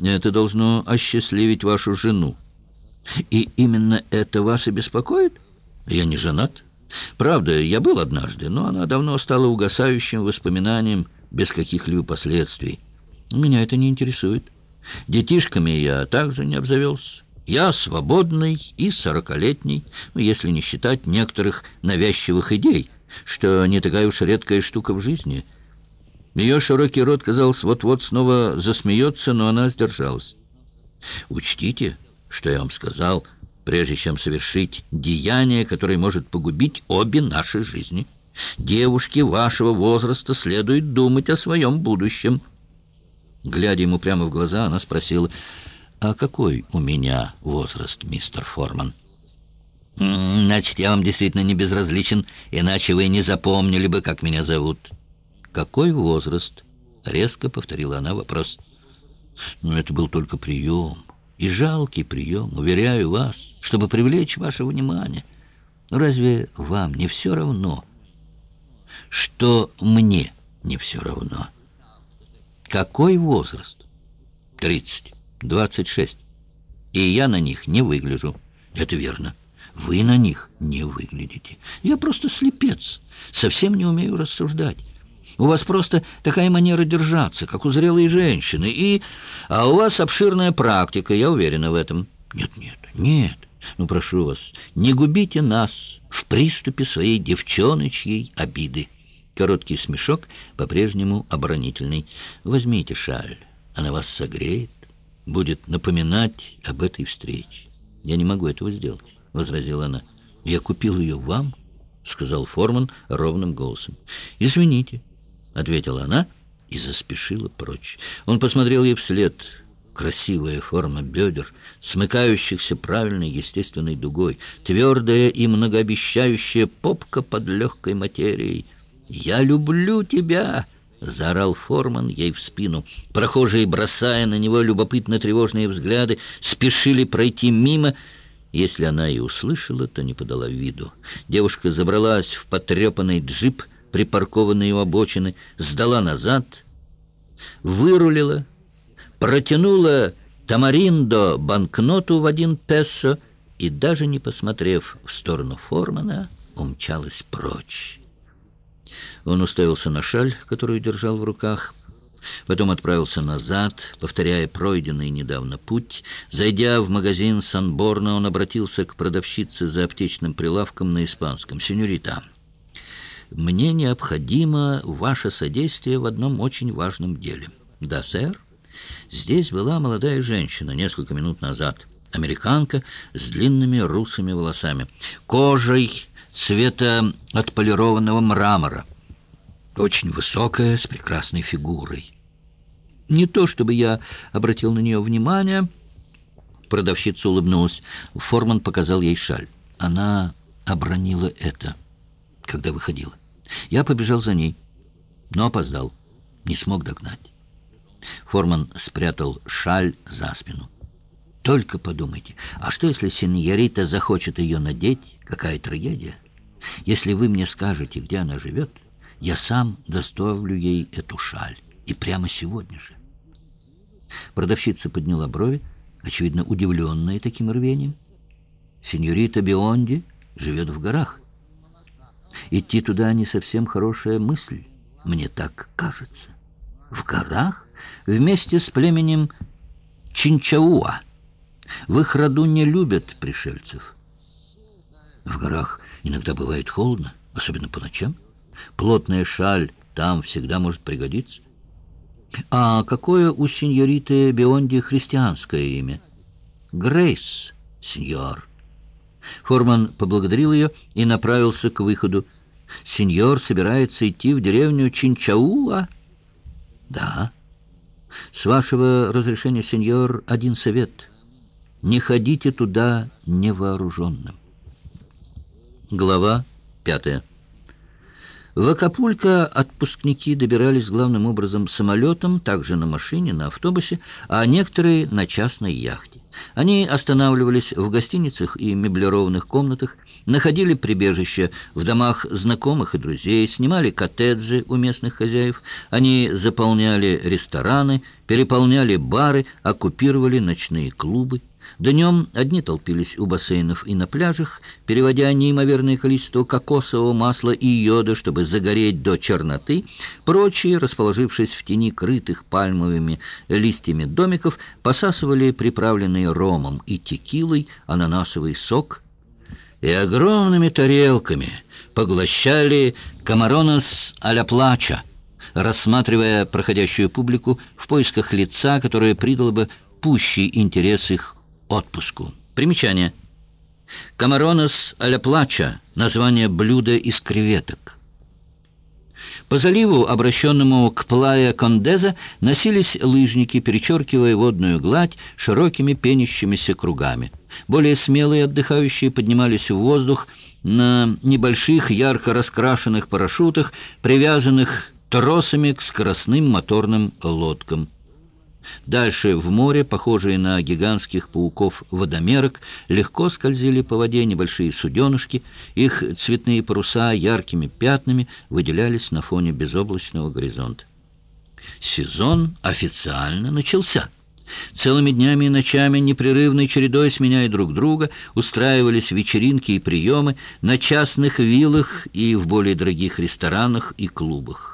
Это должно осчастливить вашу жену. И именно это вас и беспокоит? Я не женат. Правда, я был однажды, но она давно стала угасающим воспоминанием без каких-либо последствий. Меня это не интересует. Детишками я также не обзавелся. Я свободный и сорокалетний, ну, если не считать некоторых навязчивых идей, что не такая уж редкая штука в жизни. Ее широкий рот, казалось, вот-вот снова засмеется, но она сдержалась. Учтите, что я вам сказал, прежде чем совершить деяние, которое может погубить обе наши жизни. Девушке вашего возраста следует думать о своем будущем. Глядя ему прямо в глаза, она спросила, «А какой у меня возраст, мистер Форман?» «Значит, я вам действительно не безразличен, иначе вы не запомнили бы, как меня зовут». «Какой возраст?» — резко повторила она вопрос. «Но «Ну, это был только прием, и жалкий прием, уверяю вас, чтобы привлечь ваше внимание. Разве вам не все равно, что мне не все равно?» «Какой возраст?» «Тридцать, двадцать шесть. И я на них не выгляжу». «Это верно». Вы на них не выглядите. Я просто слепец, совсем не умею рассуждать. У вас просто такая манера держаться, как у зрелой женщины, и... А у вас обширная практика, я уверена в этом. Нет, нет, нет. Ну, прошу вас, не губите нас в приступе своей девчоночьей обиды. Короткий смешок, по-прежнему оборонительный. Возьмите шаль, она вас согреет, будет напоминать об этой встрече. Я не могу этого сделать возразила она. «Я купил ее вам», — сказал Форман ровным голосом. «Извините», — ответила она и заспешила прочь. Он посмотрел ей вслед. Красивая форма бедер, смыкающихся правильной естественной дугой, твердая и многообещающая попка под легкой материей. «Я люблю тебя!» — заорал Форман ей в спину. Прохожие, бросая на него любопытно-тревожные взгляды, спешили пройти мимо — если она и услышала, то не подала виду. Девушка забралась в потрепанный джип, припаркованный у обочины, сдала назад, вырулила, протянула Тамариндо банкноту в один песо и, даже не посмотрев в сторону Формана, умчалась прочь. Он уставился на шаль, которую держал в руках, Потом отправился назад, повторяя пройденный недавно путь. Зайдя в магазин Санборна, он обратился к продавщице за аптечным прилавком на испанском. «Сеньорита, мне необходимо ваше содействие в одном очень важном деле». «Да, сэр?» Здесь была молодая женщина несколько минут назад. Американка с длинными русыми волосами. Кожей цвета отполированного мрамора. Очень высокая, с прекрасной фигурой. Не то чтобы я обратил на нее внимание. Продавщица улыбнулась. Форман показал ей шаль. Она обронила это, когда выходила. Я побежал за ней, но опоздал. Не смог догнать. Форман спрятал шаль за спину. Только подумайте, а что, если сеньорита захочет ее надеть? Какая трагедия? Если вы мне скажете, где она живет, я сам доставлю ей эту шаль. И прямо сегодня же. Продавщица подняла брови, очевидно, удивленная таким рвением. Сеньорита Бионди живет в горах. Идти туда не совсем хорошая мысль, мне так кажется. В горах? Вместе с племенем Чинчауа. В их роду не любят пришельцев. В горах иногда бывает холодно, особенно по ночам. Плотная шаль там всегда может пригодиться. А какое у сеньориты Бионди христианское имя? Грейс, сеньор. Форман поблагодарил ее и направился к выходу. Сеньор собирается идти в деревню Чинчауа? Да. С вашего разрешения, сеньор, один совет. Не ходите туда невооруженным. Глава пятая. В Акапулько отпускники добирались главным образом самолетом, также на машине, на автобусе, а некоторые на частной яхте. Они останавливались в гостиницах и меблированных комнатах, находили прибежище в домах знакомых и друзей, снимали коттеджи у местных хозяев, они заполняли рестораны, переполняли бары, оккупировали ночные клубы. Днем одни толпились у бассейнов и на пляжах, переводя неимоверное количество кокосового масла и йода, чтобы загореть до черноты. Прочие, расположившись в тени крытых пальмовыми листьями домиков, посасывали приправленный ромом и текилой ананасовый сок и огромными тарелками поглощали камаронос а-ля плача, рассматривая проходящую публику в поисках лица, которое придало бы пущий интерес их отпуску. Примечание. Камаронос аля плача – название блюда из креветок. По заливу, обращенному к плая Кондеза, носились лыжники, перечеркивая водную гладь широкими пенящимися кругами. Более смелые отдыхающие поднимались в воздух на небольших ярко раскрашенных парашютах, привязанных тросами к скоростным моторным лодкам. Дальше в море, похожие на гигантских пауков-водомерок, легко скользили по воде небольшие суденышки. Их цветные паруса яркими пятнами выделялись на фоне безоблачного горизонта. Сезон официально начался. Целыми днями и ночами, непрерывной чередой сменяя друг друга, устраивались вечеринки и приемы на частных виллах и в более дорогих ресторанах и клубах.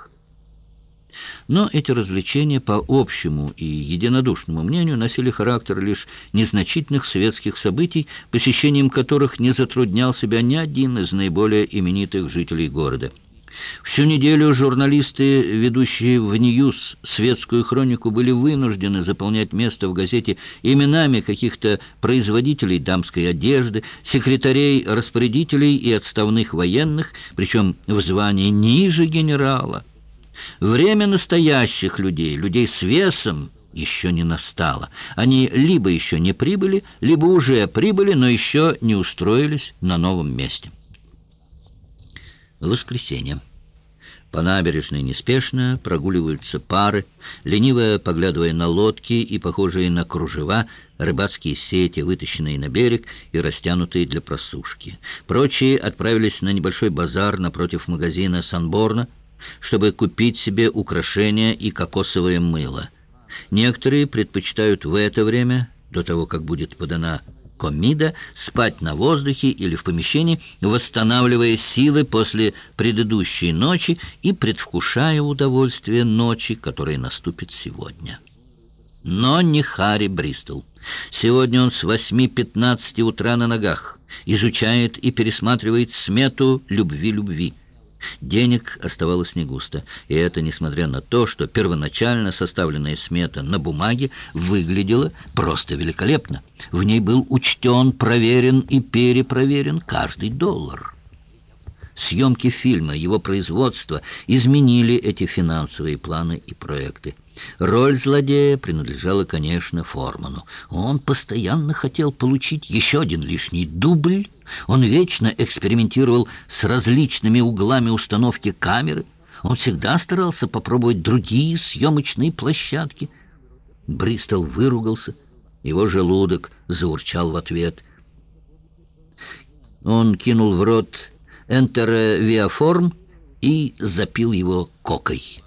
Но эти развлечения, по общему и единодушному мнению, носили характер лишь незначительных светских событий, посещением которых не затруднял себя ни один из наиболее именитых жителей города. Всю неделю журналисты, ведущие в «Ньюс» светскую хронику, были вынуждены заполнять место в газете именами каких-то производителей дамской одежды, секретарей, распорядителей и отставных военных, причем в звании ниже генерала. Время настоящих людей, людей с весом, еще не настало. Они либо еще не прибыли, либо уже прибыли, но еще не устроились на новом месте. Воскресенье. По набережной неспешно прогуливаются пары, лениво поглядывая на лодки и похожие на кружева, рыбацкие сети, вытащенные на берег и растянутые для просушки. Прочие отправились на небольшой базар напротив магазина «Санборна», чтобы купить себе украшения и кокосовое мыло. Некоторые предпочитают в это время, до того, как будет подана комида, спать на воздухе или в помещении, восстанавливая силы после предыдущей ночи и предвкушая удовольствие ночи, которая наступит сегодня. Но не Харри Бристол. Сегодня он с 8.15 утра на ногах, изучает и пересматривает смету любви-любви. Денег оставалось не густо, и это несмотря на то, что первоначально составленная смета на бумаге выглядела просто великолепно. В ней был учтен, проверен и перепроверен каждый доллар. Съемки фильма, его производство изменили эти финансовые планы и проекты. Роль злодея принадлежала, конечно, Форману. Он постоянно хотел получить еще один лишний дубль. Он вечно экспериментировал с различными углами установки камеры. Он всегда старался попробовать другие съемочные площадки. Бристол выругался. Его желудок заурчал в ответ. Он кинул в рот энтеровиаформ и запил его кокой.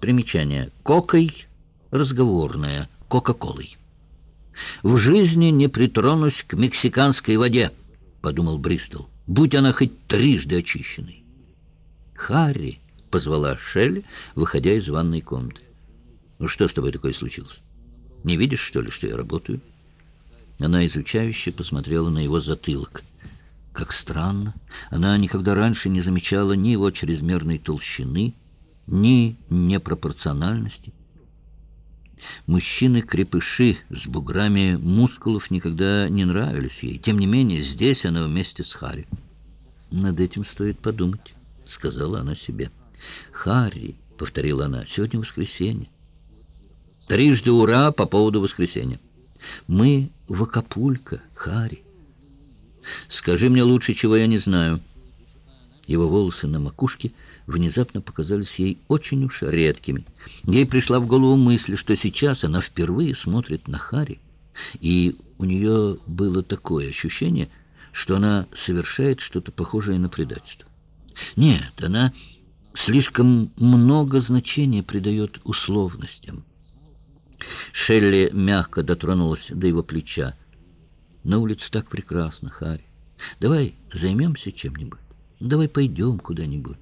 Примечание. Кокой разговорная, кока-колой. «В жизни не притронусь к мексиканской воде», — подумал Бристол, — «будь она хоть трижды очищенной». «Харри», — позвала Шелли, выходя из ванной комнаты. «Ну что с тобой такое случилось? Не видишь, что ли, что я работаю?» Она изучающе посмотрела на его затылок. Как странно, она никогда раньше не замечала ни его чрезмерной толщины, ни непропорциональности. Мужчины-крепыши с буграми мускулов никогда не нравились ей. Тем не менее, здесь она вместе с Харри. «Над этим стоит подумать», — сказала она себе. «Харри», — повторила она, — «сегодня воскресенье». Трижды ура по поводу воскресенья. «Мы в Акапулько, Харри». «Скажи мне лучше, чего я не знаю». Его волосы на макушке внезапно показались ей очень уж редкими. Ей пришла в голову мысль, что сейчас она впервые смотрит на Харри, и у нее было такое ощущение, что она совершает что-то похожее на предательство. Нет, она слишком много значения придает условностям. Шелли мягко дотронулась до его плеча. «На улице так прекрасно, Харри. Давай займемся чем-нибудь. Давай пойдем куда-нибудь.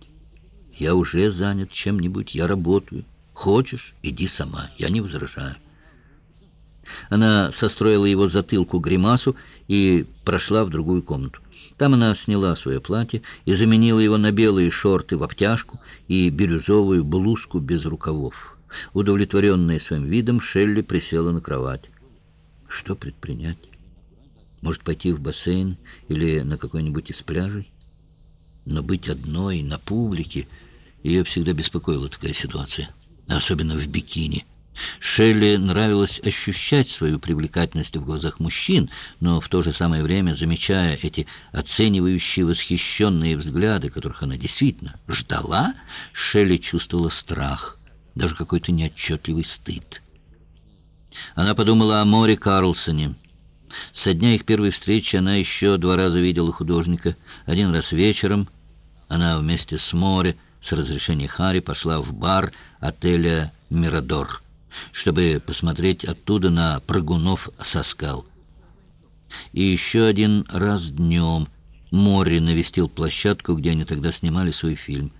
Я уже занят чем-нибудь, я работаю. Хочешь, иди сама, я не возражаю». Она состроила его затылку гримасу и прошла в другую комнату. Там она сняла свое платье и заменила его на белые шорты в обтяжку и бирюзовую блузку без рукавов. Удовлетворенная своим видом, Шелли присела на кровать. Что предпринять? Может, пойти в бассейн или на какой-нибудь из пляжей? Но быть одной на публике ее всегда беспокоила такая ситуация, особенно в бикини. Шелли нравилось ощущать свою привлекательность в глазах мужчин, но в то же самое время, замечая эти оценивающие, восхищенные взгляды, которых она действительно ждала, Шелли чувствовала страх, даже какой-то неотчетливый стыд. Она подумала о Море Карлсоне. Со дня их первой встречи она еще два раза видела художника. Один раз вечером она вместе с Море с разрешения Хари пошла в бар отеля «Мирадор» чтобы посмотреть оттуда на прыгунов со скал. И еще один раз днем Морри навестил площадку, где они тогда снимали свой фильм.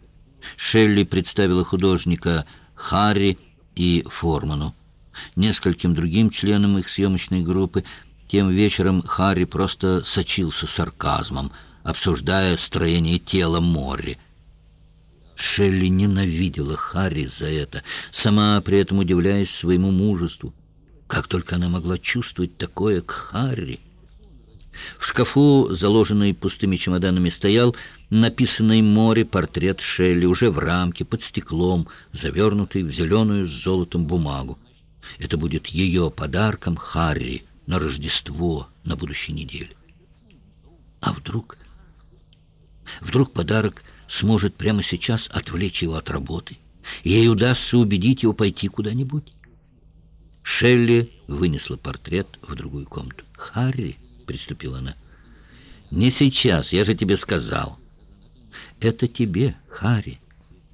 Шелли представила художника Харри и Форману. Нескольким другим членам их съемочной группы тем вечером Харри просто сочился сарказмом, обсуждая строение тела Морри. Шелли ненавидела Харри за это, сама при этом удивляясь своему мужеству. Как только она могла чувствовать такое к Харри? В шкафу, заложенный пустыми чемоданами, стоял написанный море портрет Шелли уже в рамке, под стеклом, завернутый в зеленую с золотом бумагу. Это будет ее подарком Харри на Рождество на будущей неделе. А вдруг... Вдруг подарок сможет прямо сейчас отвлечь его от работы. Ей удастся убедить его пойти куда-нибудь. Шелли вынесла портрет в другую комнату. «Харри», — приступила она, — «не сейчас, я же тебе сказал». «Это тебе, Харри.